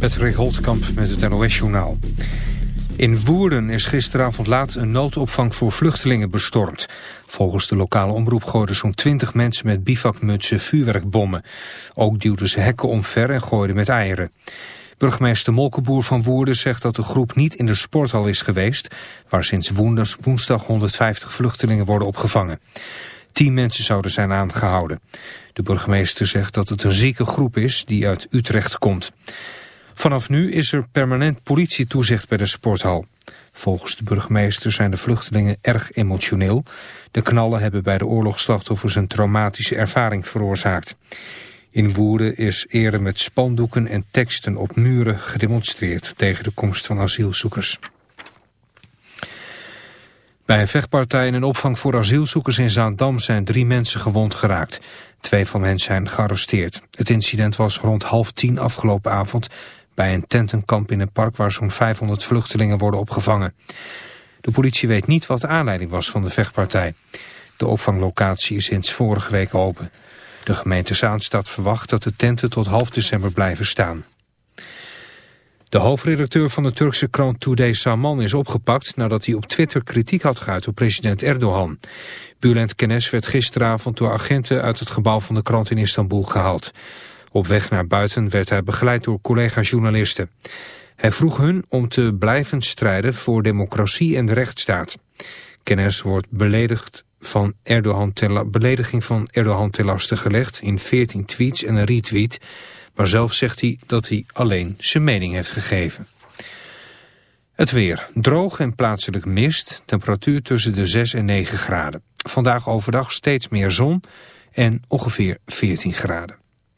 Patrick Holtkamp met het NOS-journaal. In Woerden is gisteravond laat een noodopvang voor vluchtelingen bestormd. Volgens de lokale omroep gooiden zo'n 20 mensen met bivakmutsen vuurwerkbommen. Ook duwden ze hekken omver en gooiden met eieren. Burgemeester Molkenboer van Woerden zegt dat de groep niet in de sporthal is geweest... waar sinds woensdag 150 vluchtelingen worden opgevangen. Tien mensen zouden zijn aangehouden. De burgemeester zegt dat het een zieke groep is die uit Utrecht komt. Vanaf nu is er permanent politietoezicht bij de sporthal. Volgens de burgemeester zijn de vluchtelingen erg emotioneel. De knallen hebben bij de oorlogsslachtoffers een traumatische ervaring veroorzaakt. In Woerden is eerder met spandoeken en teksten op muren gedemonstreerd tegen de komst van asielzoekers. Bij een vechtpartij in een opvang voor asielzoekers in Zaandam zijn drie mensen gewond geraakt. Twee van hen zijn gearresteerd. Het incident was rond half tien afgelopen avond bij een tentenkamp in een park waar zo'n 500 vluchtelingen worden opgevangen. De politie weet niet wat de aanleiding was van de vechtpartij. De opvanglocatie is sinds vorige week open. De gemeente Zaanstad verwacht dat de tenten tot half december blijven staan. De hoofdredacteur van de Turkse krant Today Saman is opgepakt nadat hij op Twitter kritiek had geuit op president Erdogan. Bülent Kenes werd gisteravond door agenten uit het gebouw van de krant in Istanbul gehaald. Op weg naar buiten werd hij begeleid door collega-journalisten. Hij vroeg hun om te blijven strijden voor democratie en de rechtsstaat. Kenes wordt beledigd van Erdogan belediging van Erdogan ten laste gelegd in 14 tweets en een retweet... Maar zelf zegt hij dat hij alleen zijn mening heeft gegeven. Het weer. Droog en plaatselijk mist. Temperatuur tussen de 6 en 9 graden. Vandaag overdag steeds meer zon en ongeveer 14 graden.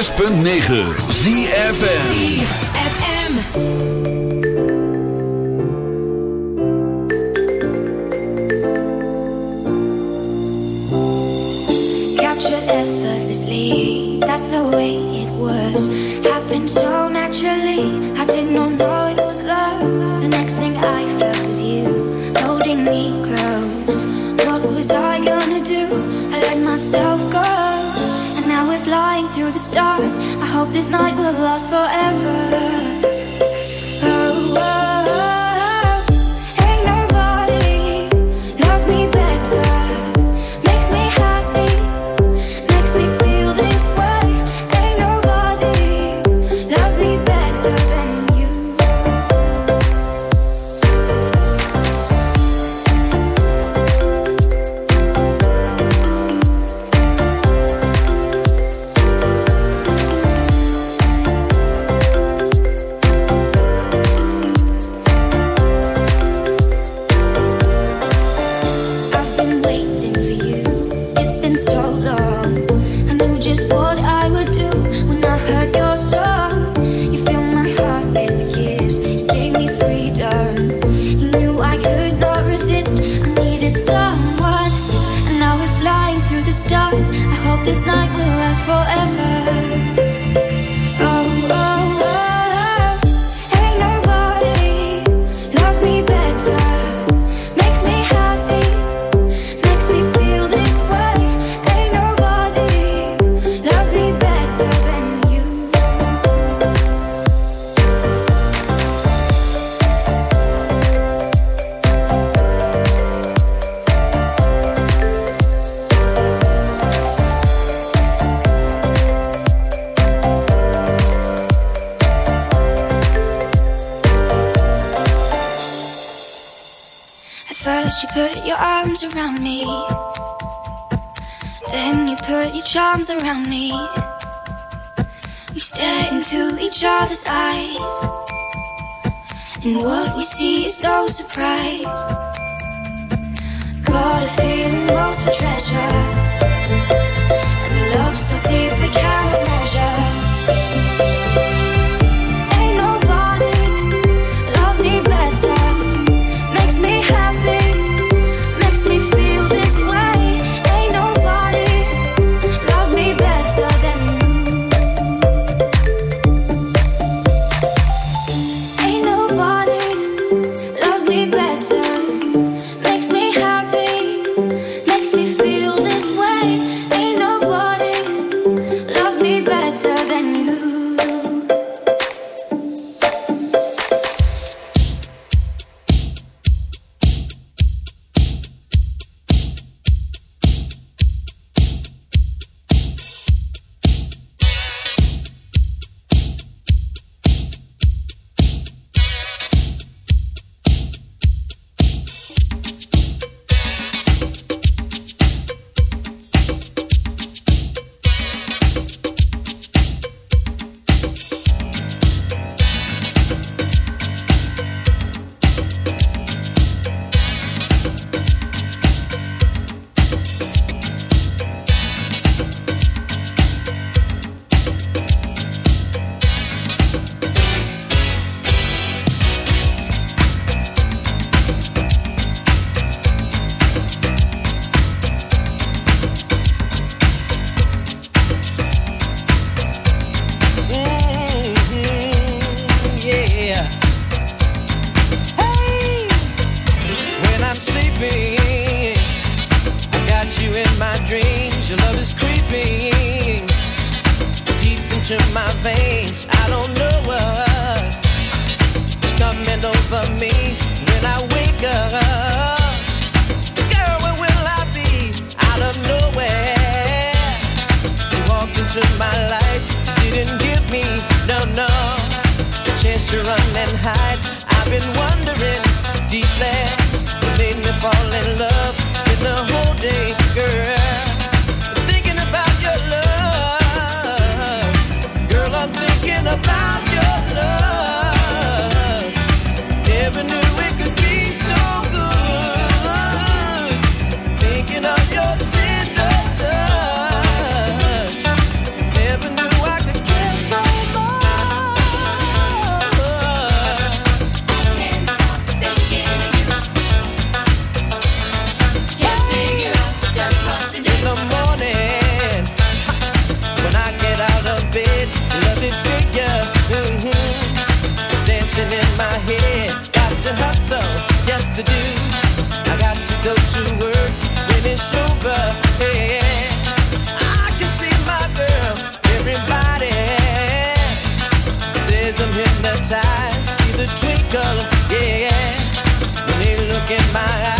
106.9 ZFN over me when I wake up. Girl, where will I be? Out of nowhere. You walked into my life, didn't give me, no, no. The chance to run and hide. I've been wondering deep there. Made me fall in love to do. I got to go to work when it's over. Yeah, I can see my girl. Everybody says I'm hypnotized. See the twinkle, yeah, when they look in my eyes.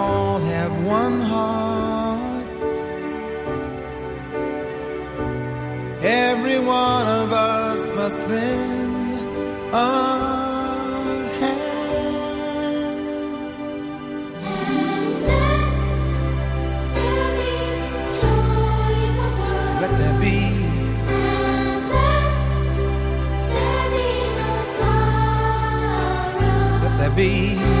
us lend our hand. And let there be joy in the world. Let there be. And let there be no sorrow. Let there be.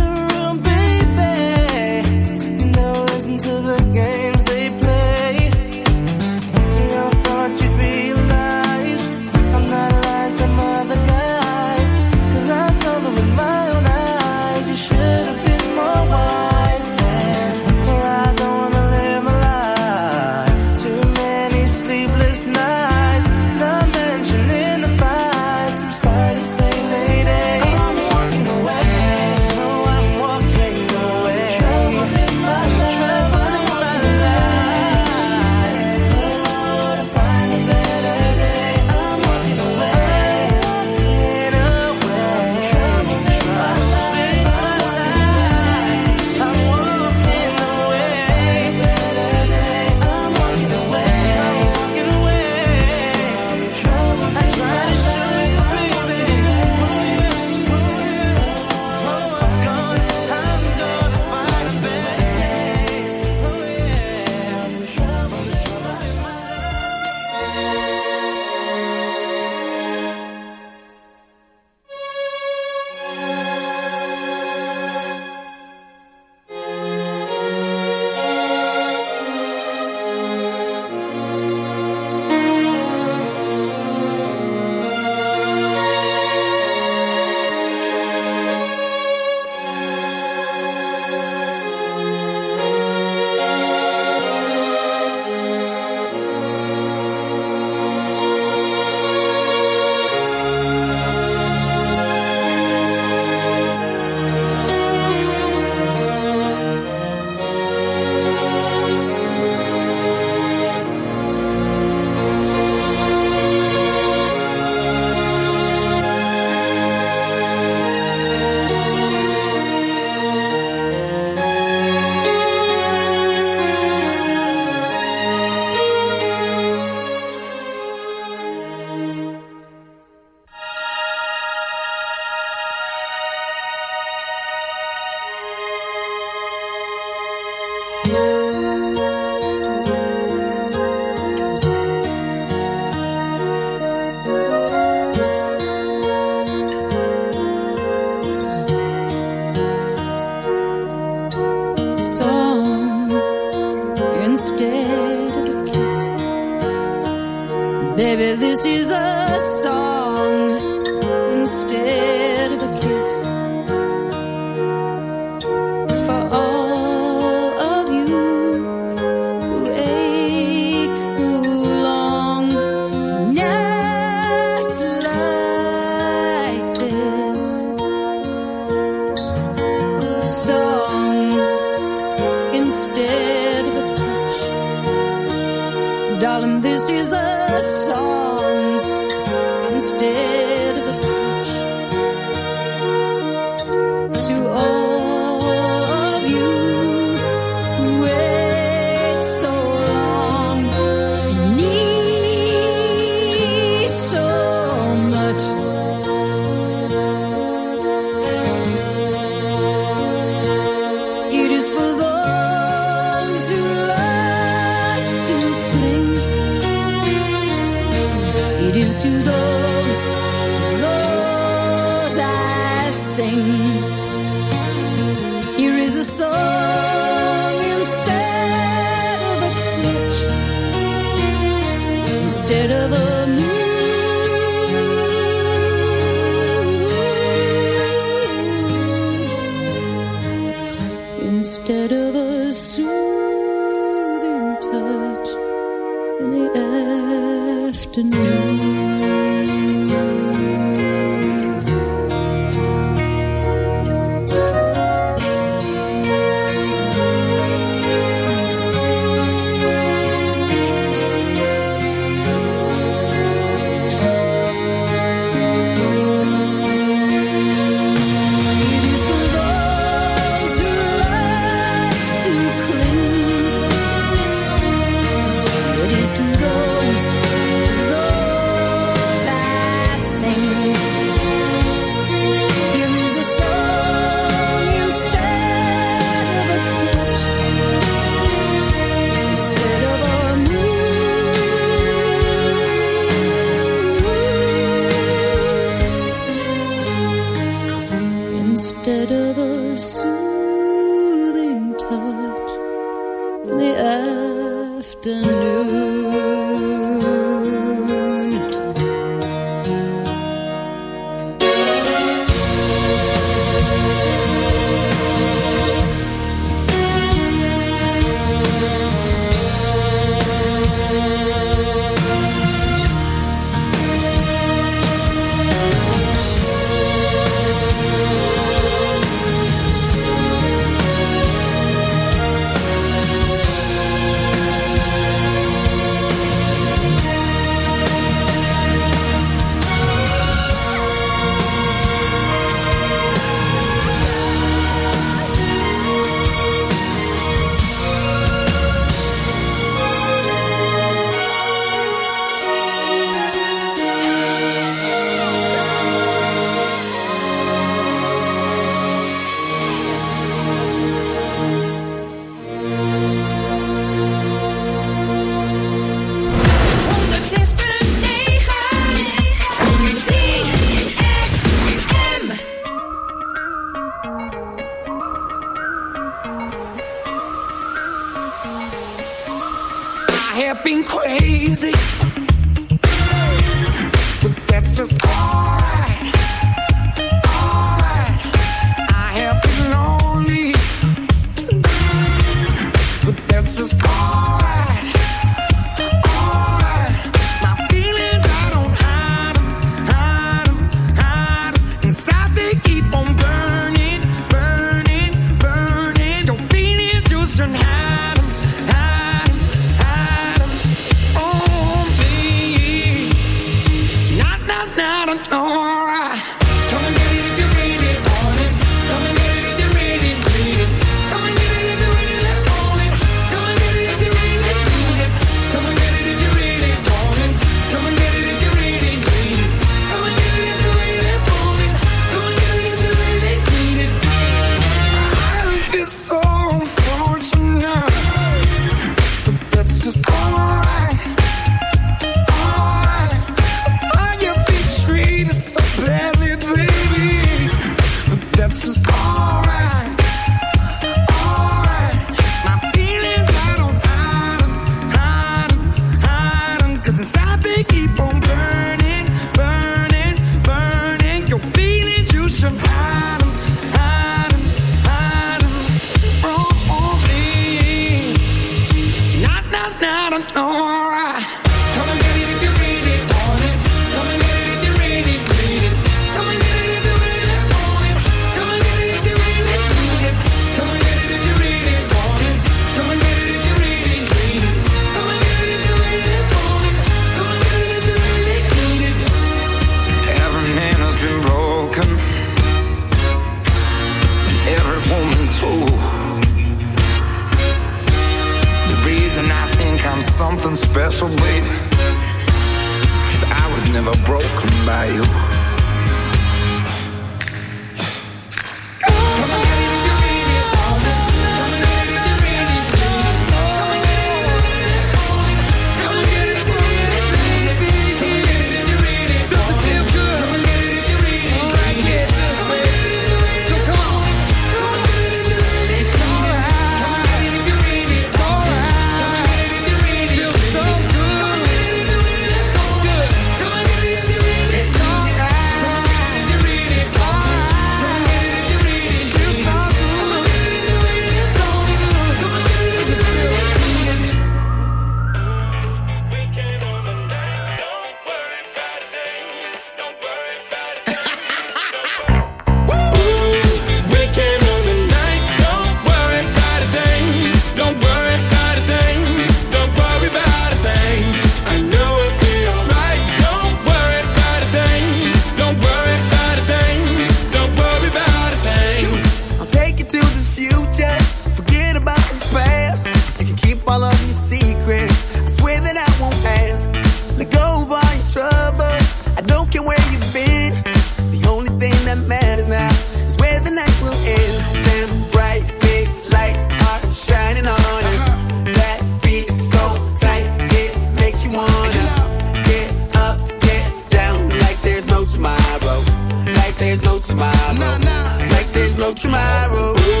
tomorrow.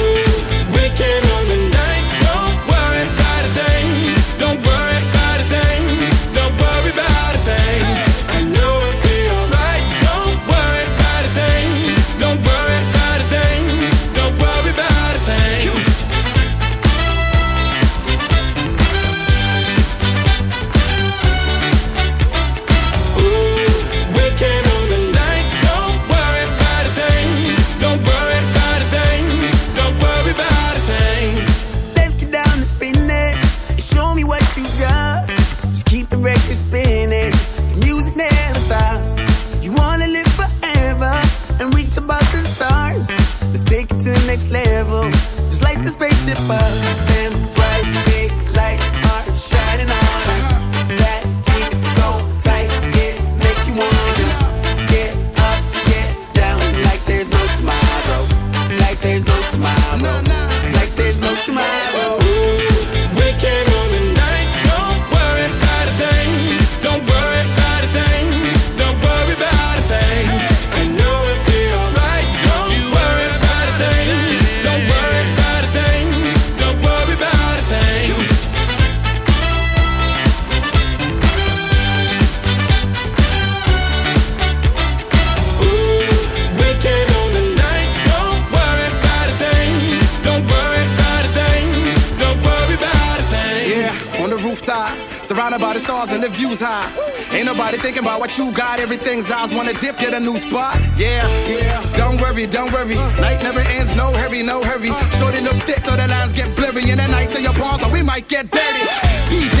Shorty look thick, so the lines get blurry, in the nights in your palms, so we might get dirty. DJ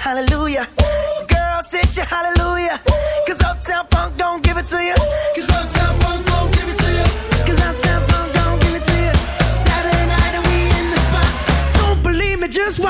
Hallelujah. Girl, hit you hallelujah. Cause Uptown Funk don't give it to you. Cause Uptown Funk don't give it to you. Cause Uptown Funk don't give it to you. Saturday night and we in the spot. Don't believe me, just watch.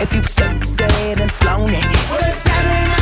If you said and flown it. Well, it's Saturday night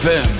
ZFM.